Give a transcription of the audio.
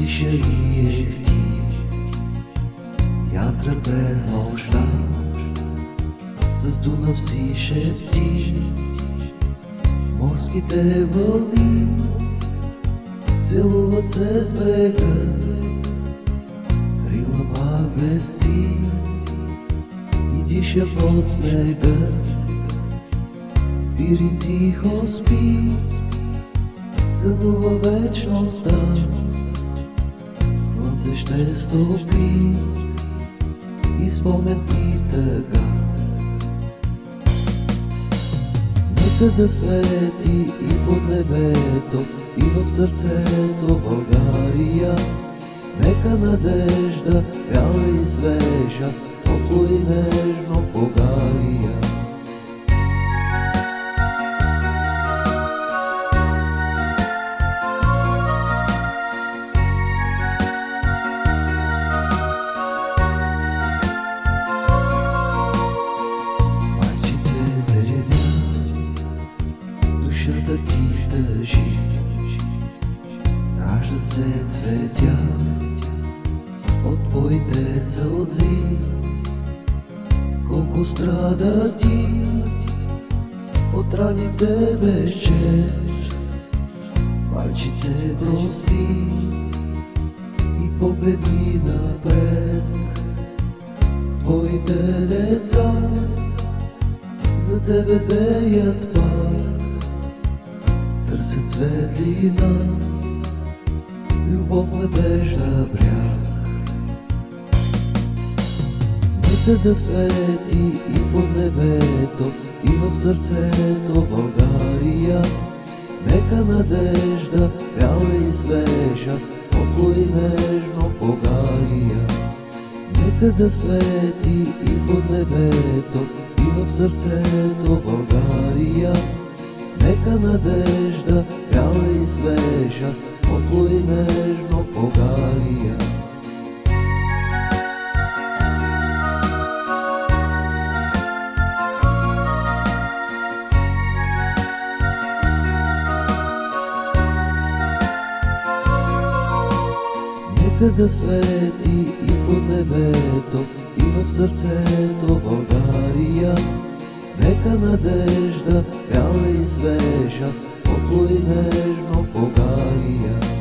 Зіжаріє житті, я трапезна у заздуна на всі шепті, морські те волни, цілу оце з берега, крила магнесті, іді ще поцнега, вірі тихо спів, цілу вечно став. Слънце ще стопи и спомен и тъга. Нека да свети и под небето, и в сърцето България. Нека надежда, бяла и свежа, топло нежно погария. Душата ти държи, раждат се цветя. От твоите сълзи. Колко страда ти. От раните безчеж, Майчице прости. И погледни напред. Твоите деца за тебе беят пак, търсят светлина, любов, надежда, бряг. Нека да свети и под небето, и в сърцето България. Нека надежда, бяла и свежа, топло и нежно погария. Нека да свети и под небето, и в сърцето България. Нека надежда, бяла и свежа, топло и нежно погария. Нека да свети и под небето, и в сърцето България. Нека надежда бяла и свежа, покой нежно покария.